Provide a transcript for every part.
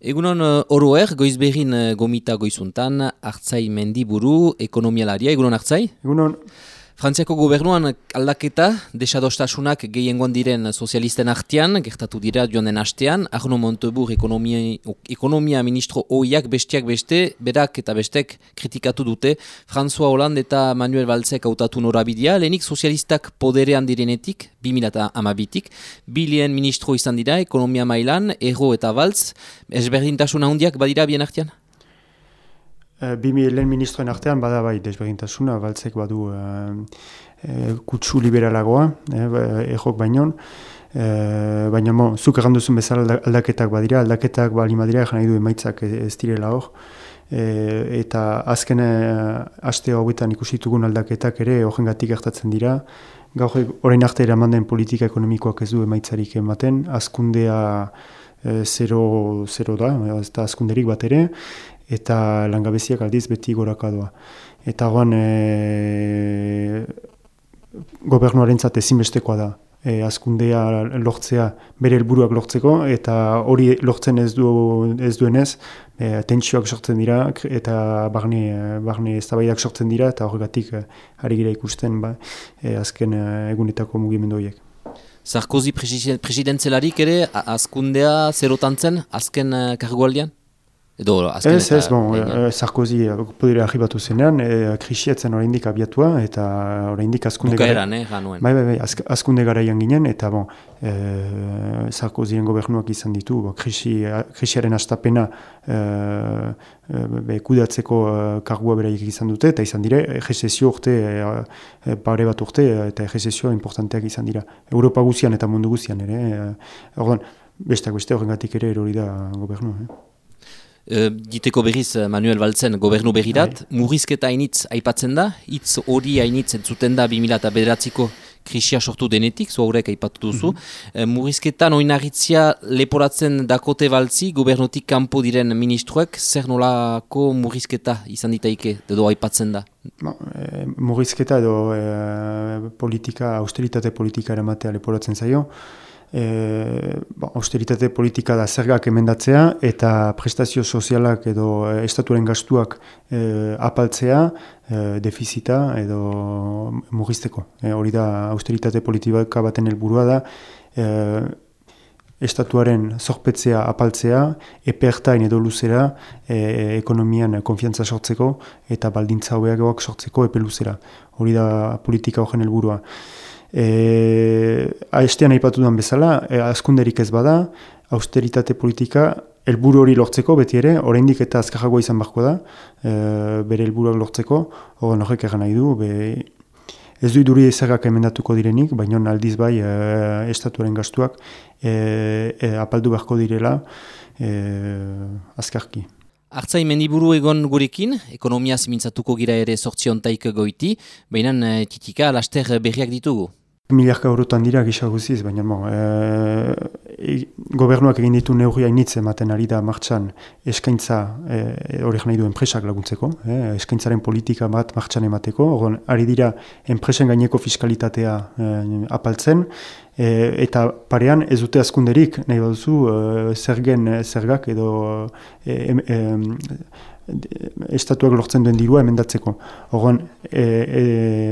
Egunon uh, oroer, goizberin uh, gomita goizuntan, hartzai mendiburu, ekonomialaria, egunon hartzai? Egunon. Frantziako gobernuan aldaketa, desadostasunak gehiengoan diren sozialisten artean, gertatu dira joan den hastean, Arno Montebur ekonomia, ekonomia ministro oiak bestiak beste, berak eta bestek kritikatu dute, François Hollande eta Manuel Balzek hautatu norabidea, lehenik sozialistak poderean direnetik, 2008tik, bilien ministro izan dira, ekonomia mailan, erro eta balz, ezberdintasuna hundiak badira bien artean? Bimi lehen ministroen artean bada bai desberdintasuna, baltzek badu uh, uh, kutsu liberalagoa, eh, ejok bainon, uh, baina mo, zuk erranduzun bezala aldaketak badira, aldaketak bali madira egin nahi du emaitzak ez direla hor, eta azken aste hauetan ikusitugun aldaketak ere horrengatik gertatzen dira, gaur orain arte eraman den politika ekonomikoak ez du emaitzarik ematen, azkundea zero, zero da, ez da azkunderik bat ere, eta langabeziak aldiz beti gorakadoa. Eta goan e, gobernuaren zate ezinbestekoa da. E, azkundea lortzea bere helburuak lortzeko eta hori lortzen ez, du, ez duenez e, tentsioak sortzen dira eta barne, barne eztabaidak sortzen dira eta horregatik e, ari gira ikusten ba, e, azken e, egunetako mugimendu horiek. Sarkozy presidentzelarik ere azkundea zerotan zen azken uh, Edo, ez, ez, bon, e, Sarkozy eh, podere arribatu zenean, e, krisietzen oraindik abiatua, eta oraindik azkunde gara... eh, ganuen. Bai, bai, bai, azkunde garaian ginen, eta bon, e, Sarkozyen gobernuak izan ditu, bo, krisi, krisiaren astapena e, e, kudatzeko kargua beraiek izan dute, eta izan dire, egesezio urte, e, pare bat urte, eta egesezio importanteak izan dira. Europa guzian eta mundu guzian ere, e, besteak beste horrengatik ere erori da gobernua. Eh? Diteko berriz eh, Manuel Baltzen gobernu berrirat, bai. murrizketa hainitz aipatzen da, hitz hori hainitz entzuten da 2000 bederatziko krisia sortu denetik, zu haurek aipatu duzu. Mm -hmm. Murrizketan oinarritzia leporatzen dakote baltzi, gobernutik kanpo diren ministroek, zer nolako murrizketa izan ditaike, edo aipatzen da? Ba, e, murrizketa edo e, politika, austeritate politika eramatea leporatzen zaio e, ba, austeritate politika da zergak emendatzea eta prestazio sozialak edo e, estaturen gastuak e, apaltzea e, defizita edo mugisteko. E, hori da austeritate politika baten helburua da e, estatuaren zorpetzea apaltzea, epertain edo luzera e, ekonomian konfiantza sortzeko eta baldintza hobeagoak sortzeko epe luzera. Hori da politika horren helburua. E, Aestean aipatu duan bezala, e, askunderik ez bada, austeritate politika, helburu hori lortzeko beti ere, oraindik eta azkajagoa izan bako da, e, bere helburuak lortzeko, hori horrek egan nahi du, be, ez du iduri ezagak emendatuko direnik, baina aldiz bai e, estatuaren gastuak e, e, apaldu beharko direla e, azkarki. Artzai mendiburu egon gurekin, ekonomia zimintzatuko gira ere sortziontaik goiti, baina titika laster berriak ditugu. Miliarka eurotan dira gisa guziz, baina bon, e, gobernuak egin ditu neurria initz ematen ari da martxan eskaintza e, hori nahi du enpresak laguntzeko, e, eskaintzaren politika bat martxan emateko, Orgon, ari dira enpresen gaineko fiskalitatea e, apaltzen, e, eta parean ez dute askunderik nahi baduzu e, zergen zergak edo e, estatuak lortzen duen dirua emendatzeko. Horren, e, e,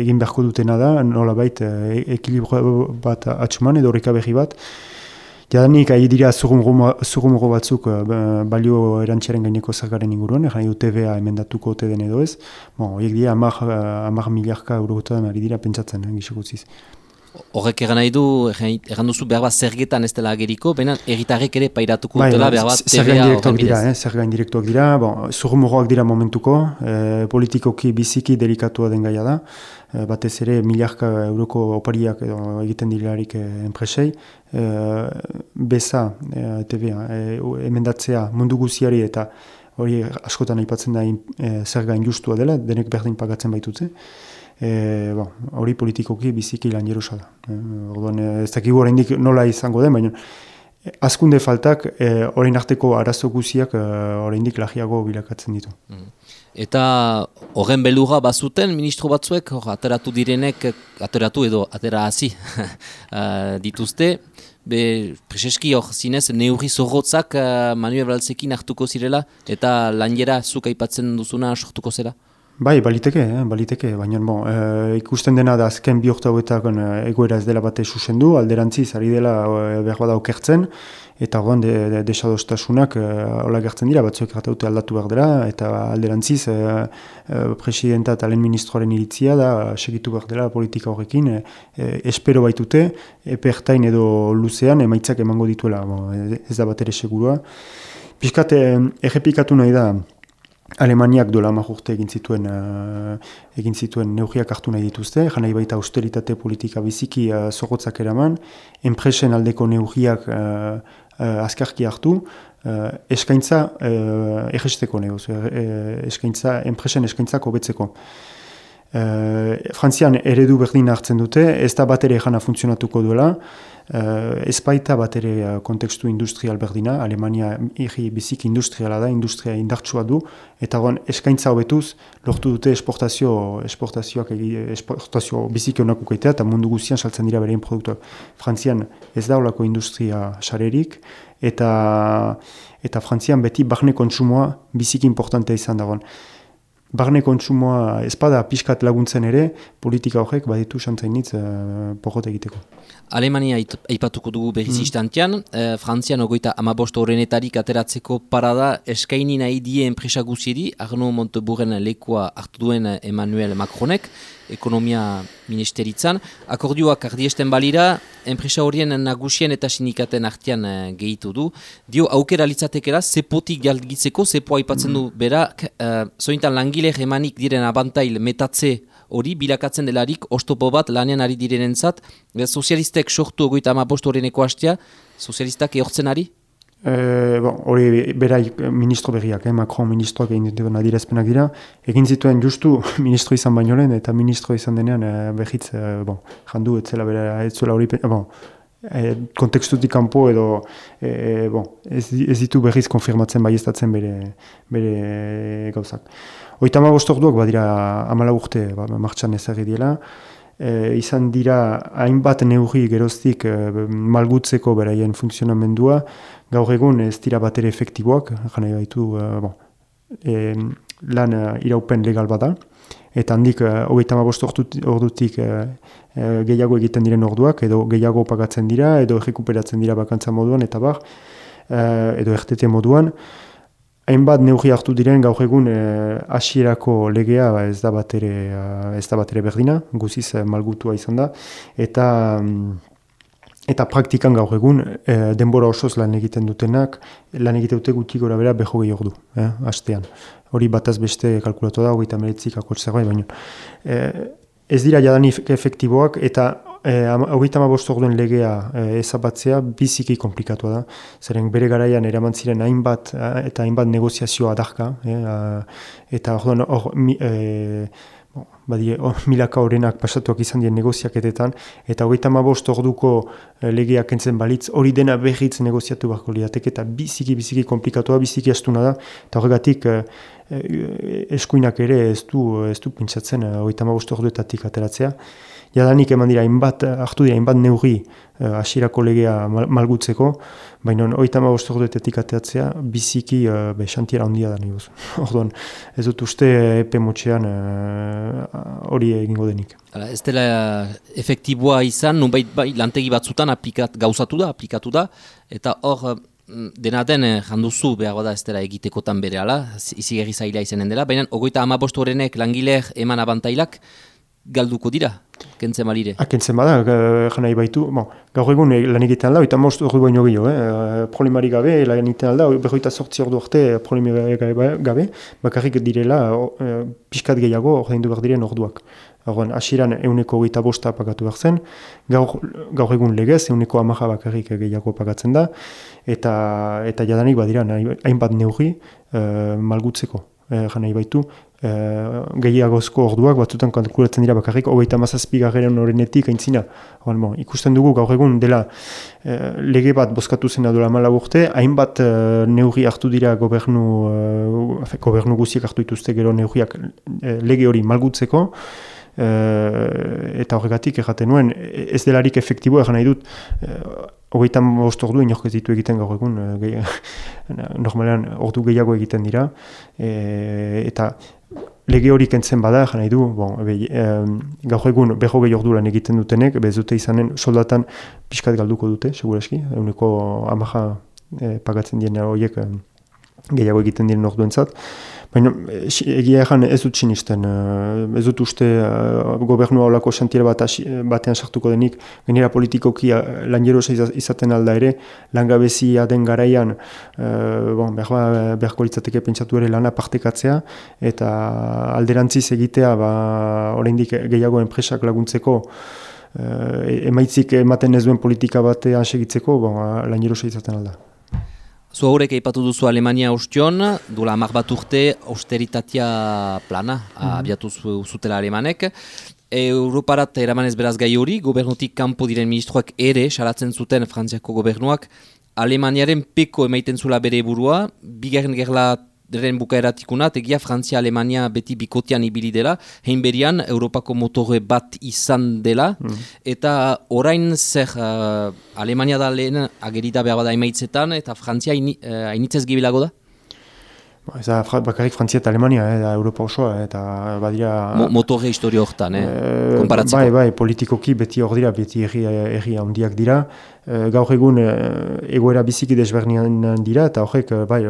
egin beharko dutena da, nola baita e, ekilibro bat atxuman edo horreka bat. Jadanik, ahi dira zurrumuro batzuk e, balio erantxaren gaineko zergaren inguruan, egin du TVA emendatuko ote den edo ez. Bon, horiek dira, amak miliarka eurogotan ari dira pentsatzen, eh, gizokutziz. Horrek egan nahi du, egan duzu behar bat zergetan ez dela ageriko, baina erritarrek ere pairatuko bai, dela behar bat TVA horren bidez. Eh, zerga indirektuak dira, bon, zurrumurroak dira momentuko, eh, politikoki biziki delikatua den gaia da, eh, batez ere miliarka euroko opariak edo egiten dilarik eh, enpresei, eh, beza eh, TVA, eh, emendatzea mundu guziari eta hori askotan aipatzen da eh, zerga injustua dela, denek berdin pagatzen baitutze, e, bon, hori politikoki biziki lan jerusa da. E, orduan, e, ez dakigu oraindik nola izango den, baina azkunde faltak e, orain arteko arazo guziak e, oraindik lagiago bilakatzen ditu. Mm. Eta horren beluga bazuten ministro batzuek, hor, ateratu direnek, ateratu edo atera hazi dituzte, be, preseski hor zinez, neurri zorrotzak uh, Manuel Braltzekin hartuko zirela, eta lanjera zuk aipatzen duzuna sortuko zera? Bai, baliteke, eh, baliteke, baina bon, e, ikusten dena da azken bi hauetak e, egoera ez dela bate susendu, alderantziz, ari dela e, behar bada okertzen, eta horren de, de, desadostasunak e, hola gertzen dira, batzuek rataute aldatu behar dela, eta alderantziz, e, e, presidenta eta ministroaren iritzia da, segitu behar dela politika horrekin, e, espero baitute, epertain edo luzean, emaitzak emango dituela, bon, ez da bat ere segurua. Piskat, errepikatu nahi da, Alemaniak dola urte egin zituen uh, egin zituen neurriak hartu nahi dituzte, jana baita austeritate politika biziki uh, zorrotzak eraman, enpresen aldeko neurriak uh, uh, azkarki hartu, uh, eskaintza uh, egesteko negoz, eskaintza, enpresen eskaintzak hobetzeko. Uh, Frantzian eredu berdin hartzen dute, ez da bat ere jana funtzionatuko duela, Uh, ez baita bat ere uh, kontekstu industrial berdina, Alemania egi bizik industriala da, industria indartsua du, eta guen eskaintza hobetuz lortu dute esportazio, esportazioak esportazio bizik honako eta mundu guztian saltzen dira berein produktuak. Frantzian ez da olako industria sarerik, eta, eta Frantzian beti barne kontsumoa bizik importantea izan dagoen. Barne kontsumoa espada pixkat laguntzen ere, politika horrek baditu xantzainitz uh, egiteko. Alemania aipatuko dugu behiz mm. istantian, eh, Frantzian ogoita amabost horrenetarik ateratzeko parada eskaini nahi die enpresa guziri, Arno Monteburen lekua hartu duen Emmanuel Macronek, ekonomia ministeritzan. Akordioak ardiesten balira, enpresa horien nagusien eta sindikaten artian uh, gehitu du. Dio, aukera litzatekera, zepotik galgitzeko, zepoa aipatzen du, mm. bera, uh, zointan langile emanik diren abantail metatze hori bilakatzen delarik ostopo bat lanean ari direnentzat, sozialistek sortu ogoita ama bost horreneko hastea, sozialistak ehortzen ari? E, bon, hori beraik ministro berriak, eh, Macron ministroak egin dituen adirezpenak dira, egin zituen justu ministro izan baino lehen, eta ministro izan denean eh, behitz, eh, bon, jandu, etzela bera, etzuela hori, bon, eh, kontekstutik kanpo edo eh, bon, ez, ez ditu berriz konfirmatzen bai bere, bere gauzak. Oita ma bostorduak badira amala urte ba, martxan ezagri diela, e, izan dira hainbat neurri geroztik e, malgutzeko beraien funtzionamendua, gaur egun ez dira bat ere efektiboak, jana baitu e, bon, e, lan iraupen legal bada, eta handik hogeita ma ordutik gehiago egiten diren orduak, edo gehiago pagatzen dira, edo errekuperatzen dira bakantza moduan, eta bar, edo ertete moduan, Hainbat neurri hartu diren gaur egun hasierako legea ba, ez da bat ere ez da bat ere berdina, guziz malgutua izan da eta mm, eta praktikan gaur egun denbora osoz lan egiten dutenak lan egite dute gutxi gora bera beho gehi ordu, eh, hastean. Hori bataz beste kalkulatu da, hogeita meretzik akortzea bai, baina. ez dira jadanik efektiboak eta Eh, hogeita ma orduen legea eh, ezabatzea biziki komplikatua da. Zeren bere garaian eraman ziren hainbat eh, eta hainbat negoziazioa darka. Eh, eta hor, hor mi, eh, badie, oh, milaka horrenak pasatuak izan dien negoziaketetan, eta hogeita ma bost orduko legeak entzen balitz, hori dena behitz negoziatu barko liatek, eta biziki, biziki komplikatua, biziki astuna da, eta horregatik eskuinak ere ez du, ez du pintzatzen hogeita ma bost orduetatik ateratzea jadanik eman dira inbat, hartu dira inbat neurri uh, asirako legea malgutzeko, baina oita ma bostordetetik ateatzea biziki uh, be, xantiera handia da nioz. Orduan, ez dut uste epe motxean eh, hori uh, egingo denik. Hala, ez dela efektiboa izan, nunbait bai, lantegi batzutan aplikat, gauzatu da, aplikatu da, eta hor, dena den janduzu behar bada ez dela egitekotan bere ala, izi gerri zaila izanen dela, baina ogoita ama bostorenek langileak eman abantailak, galduko dira, kentzen balire. Ha, ah, kentzen bada, jana baitu, bon, gaur egun eh, lan egiten alda, eta most hori baino gehiago, eh? eh problemari gabe, lan egiten alda, berroita sortzi ordu arte problemari gabe, bakarrik direla, e, pixkat gehiago, ordein du behar diren orduak. Horren, asiran euneko gita bosta pagatu behar zen, gaur, gaur egun legez, euneko amaja bakarrik gehiago pagatzen da, eta, eta jadanik badira, hainbat neurri malgutzeko eh, jana baitu, eh, gehiagozko orduak batzutan kalkulatzen dira bakarrik, hogeita mazazpi garen horrenetik aintzina. bon, ikusten dugu gaur egun dela eh, lege bat bozkatu zena dola mala urte, hainbat eh, neurri hartu dira gobernu, eh, gobernu guziek hartu dituzte gero neurriak eh, lege hori malgutzeko, eta horregatik erraten nuen, ez delarik efektibo egan nahi dut, hogeitan bost ordu inork ez ditu egiten gaur egun, normalean ordu gehiago egiten dira, eta lege hori kentzen bada, jana du, bon, e, gaur egun beho gehi ordu lan egiten dutenek, bez dute izanen soldatan pixkat galduko dute, seguraski, eguneko amaja e, pagatzen dien horiek e, gehiago egiten diren orduentzat. Baina egia egan ez dut sinisten, eh, ez dut uste uh, gobernua olako xantiera bat batean sartuko denik, genera politikoki lan izaten alda ere, langabezia den garaian, bon, behar, beharko litzateke pentsatu ere lana partekatzea, eta alderantziz egitea, ba, oraindik gehiago enpresak laguntzeko, uh, emaitzik ematen ez duen politika batean segitzeko, bon, lan izaten alda. Zu haurek eipatu duzu Alemania ustion, duela amak bat urte austeritatea plana mm -hmm. abiatu zutela alemanek. Europarat eramanez beraz gai hori, gobernutik kanpo diren ministroak ere, salatzen zuten Frantziako gobernuak, Alemaniaren peko emaiten zula bere burua, bigarren gerla deren bukaeratikuna, tegia Frantzia Alemania beti bikotian ibili dela, hein berian Europako motore bat izan dela, mm. eta orain zer uh, Alemania da lehen agerida behar bada emaitzetan, eta Frantzia uh, hainitzez gibilago da? Ba, ez da bakarrik Frantzia eta Alemania, eh, da Europa osoa, eta badira... Mo motore historio horretan, eh, eh konparatzeko. Bai, bai, politikoki beti hor dira, beti erri, erri handiak dira. E, gaur egun e, egoera biziki desbernian dira, eta horrek, bai,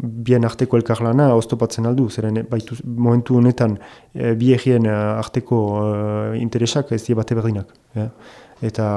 bien arteko elkarlana oztopatzen aldu, zeren baitu, momentu honetan bi errien arteko interesak ez dira bate berdinak. Eh? Eta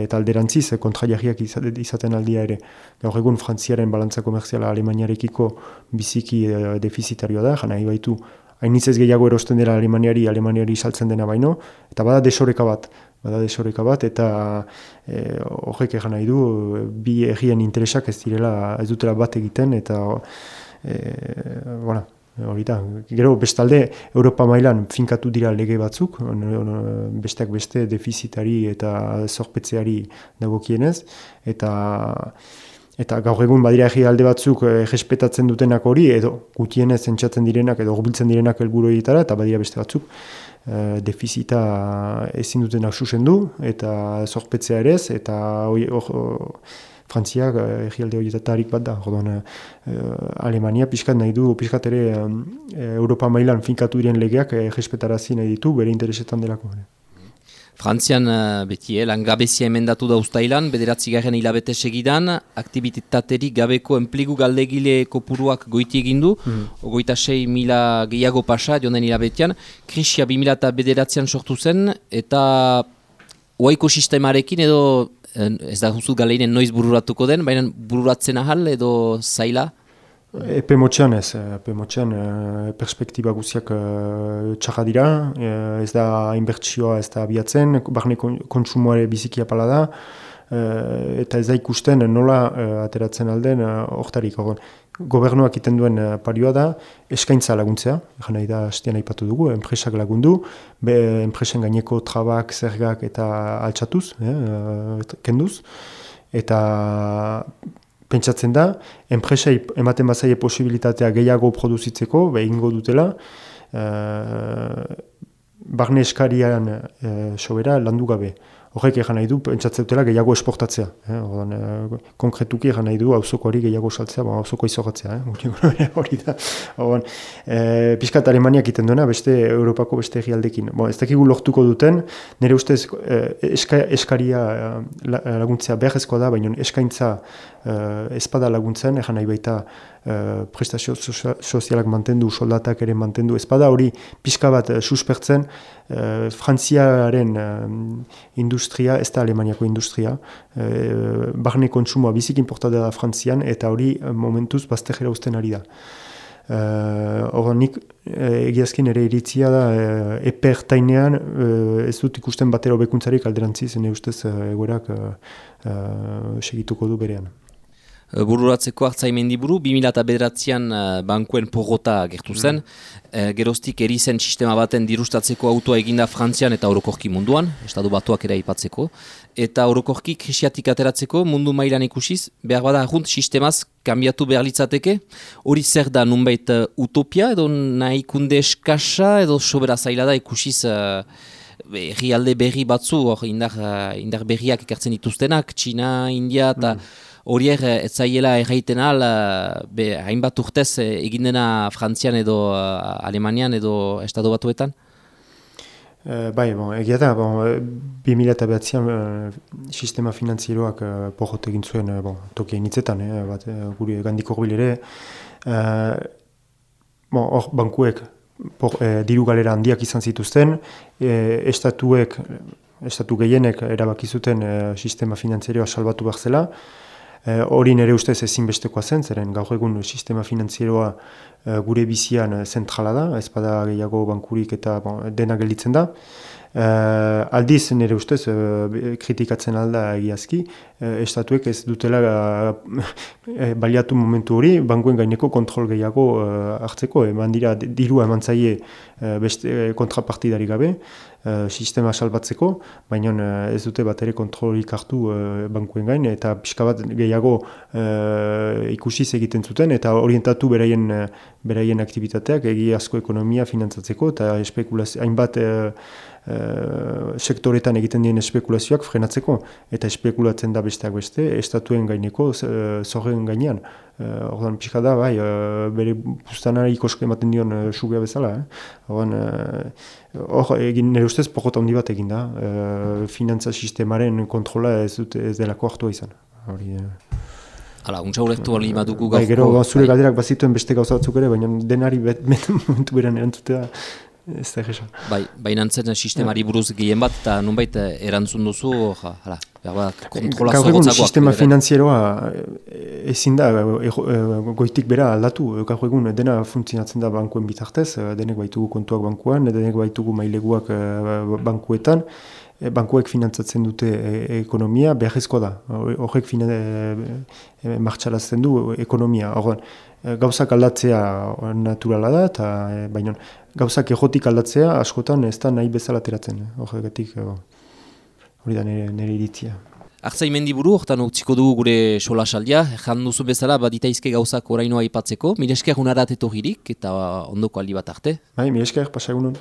eta alderantziz eh, kontraiarriak izaten aldia ere. Gaur egun Frantziaren balantza komerziala Alemaniarekiko biziki e, defizitarioa da, jana baitu hainitz ez gehiago erosten dela Alemaniari, Alemaniari saltzen dena baino, eta bada desoreka bat, bada desoreka bat, eta e, horrek egan nahi du, bi egien interesak ez direla, ez dutela bat egiten, eta e, bueno, hori da. Gero bestalde Europa mailan finkatu dira lege batzuk, besteak beste defizitari eta zorpetzeari dagokienez, eta eta gaur egun badira egi batzuk eh, dutenak hori, edo gutienez entzatzen direnak, edo gurbiltzen direnak helburu egitara, eta badira beste batzuk eh, defizita ezin dutenak susendu, eta zorpetzea ere ez, eta hori Frantziak egialde horietarik bat da. Jodon, uh, Alemania pixkat nahi du, pixkat ere Europa mailan finkatu diren legeak jespetarazi nahi ditu, bere interesetan delako. Frantzian beti, eh, langabezia emendatu da ustailan, bederatzi garen hilabete segidan, aktivitaterik gabeko enpligu galdegile kopuruak goiti egindu, mm. ogoita sei mila gehiago pasa, jonen hilabetean, krisia bi mila eta bederatzean sortu zen, eta oaiko sistemarekin edo ez da guzut galeinen noiz bururatuko den, baina bururatzen ahal edo zaila? Epe motxean ez, epe motxean e, perspektiba guziak e, txarra dira, e, ez da inbertsioa ez da abiatzen, barne kontsumoare bizikia pala da, eta ez da ikusten nola ateratzen alden hortarik. Gobernuak iten duen parioa da, eskaintza laguntzea, jana da hastian aipatu dugu, enpresak lagundu, be enpresen gaineko trabak, zergak eta altxatuz, eh, kenduz, eta pentsatzen da, enpresei ematen bazaie posibilitatea gehiago produzitzeko, behingo dutela, e, barne eskarian e, sobera landu gabe horrek egan nahi du, pentsatzen dutela gehiago esportatzea. Eh? Ordan, eh, konkretuki egan nahi du, hauzoko hori gehiago saltzea, ba, hauzoko izogatzea. Eh? hori da. Ordan, eh, Piskat Alemaniak iten duena, beste Europako beste egialdekin. Bon, ez dakigu lortuko duten, nire ustez eh, eska, eskaria eh, laguntzea behar da, baina eskaintza eh, espada laguntzen, egan nahi baita eh, prestazio sozialak mantendu, soldatak ere mantendu, espada hori pixka bat uh, suspertzen, uh, Frantziaren industria, ez da Alemaniako industria, uh, barne kontsumoa bizik importada da Frantzian, eta hori momentuz baztejera usten ari da. Uh, nik egiazkin ere iritzia da uh, eper tainean ez dut ikusten batero bekuntzarik alderantziz, ene ustez uh, egoerak segituko du berean. Eh, bururatzeko hartzaimen diburu, 2008an uh, bankuen porrota gertu mm. zen, mm. geroztik erizen sistema baten dirustatzeko autoa eginda Frantzian eta orokorki munduan, estadu batuak ere aipatzeko, eta orokorki krisiatik ateratzeko mundu mailan ikusiz, behar bada ahunt sistemaz kambiatu behar litzateke, hori zer da nunbait uh, utopia edo nahi kunde eskasa edo sobera zaila da ikusiz uh, alde berri batzu, hor indar, indar berriak ekartzen dituztenak, Txina, India eta mm horiek eh, ez zaiela erraiten al, eh, hainbat urtez eh, egin dena Frantzian edo Alemanian edo Estado Batuetan? Uh, bai, bon, egia da, bon, 2000 eta behatzean sistema finanzieroak uh, pohot egin zuen uh, bon, tokia initzetan, eh, bat, uh, guri gandiko ere. Uh, bon, hor, bankuek por, uh, diru galera handiak izan zituzten, uh, estatuek, estatu gehienek erabakizuten uh, sistema finanzieroa salbatu behar zela, Eh, hori nire ustez ezinbestekoa zen, zeren gaur egun sistema finanzieroa eh, gure bizian zentrala da, ez bada gehiago bankurik eta bon, dena gelditzen da. Uh, aldiz nire ustez kritikatzen alda egiazki, uh, estatuek ez dutela baliatu momentu hori, bankuen gaineko kontrol gehiago hartzeko, eman dira dirua eman zaie beste kontrapartidari gabe, Eh, sistema salbatzeko, baina uh, ez dute bat ere kontrolik hartu uh, bankuen gain, eta pixka bat gehiago uh, ikusiz egiten zuten, eta orientatu beraien, uh, beraien aktivitateak egi asko ekonomia finantzatzeko, eta espekulazio, hainbat uh, sektoretan egiten dien espekulazioak frenatzeko, eta espekulatzen da besteak beste, estatuen gaineko, uh, zorren gainean. Uh, ordan pixka da, bai, bere bustanara ikosko ematen dion sugea bezala. Eh? Hor, egin nire ustez, pokota handi bat egin da, finantza sistemaren kontrola ez dut ez delako hartua izan. Hori, Hala, untsa horretu bali madugu bai, gero, zure galderak bazituen beste gauza batzuk ere, baina denari bet, bet, momentu beran erantzutea Ez da egisa. Bai, baina antzen sistemari buruz gehien bat, eta nunbait eh, erantzun duzu, ja, hala, kontrola zorrotzakoak. sistema finanzieroa eh, ezin da, e, goitik bera aldatu, gaur egun dena funtzionatzen da bankuen bitartez, denek baitugu kontuak bankuan, denek baitugu maileguak bankuetan, bankuek finantzatzen dute ekonomia, beharrezko da, horrek e, martxalazten du ekonomia, horren, gauzak aldatzea naturala da, eta baina gauzak egotik aldatzea, askotan ez da nahi bezala teratzen. Horregatik, eh, hori da nire, nire iritzia. Artzai mendiburu, hortan utziko dugu gure sola saldia, jan bezala, baditaizke gauzak orainoa ipatzeko, miresker unarat etogirik, eta ondoko aldi bat arte. Bai, miresker, pasa egunon.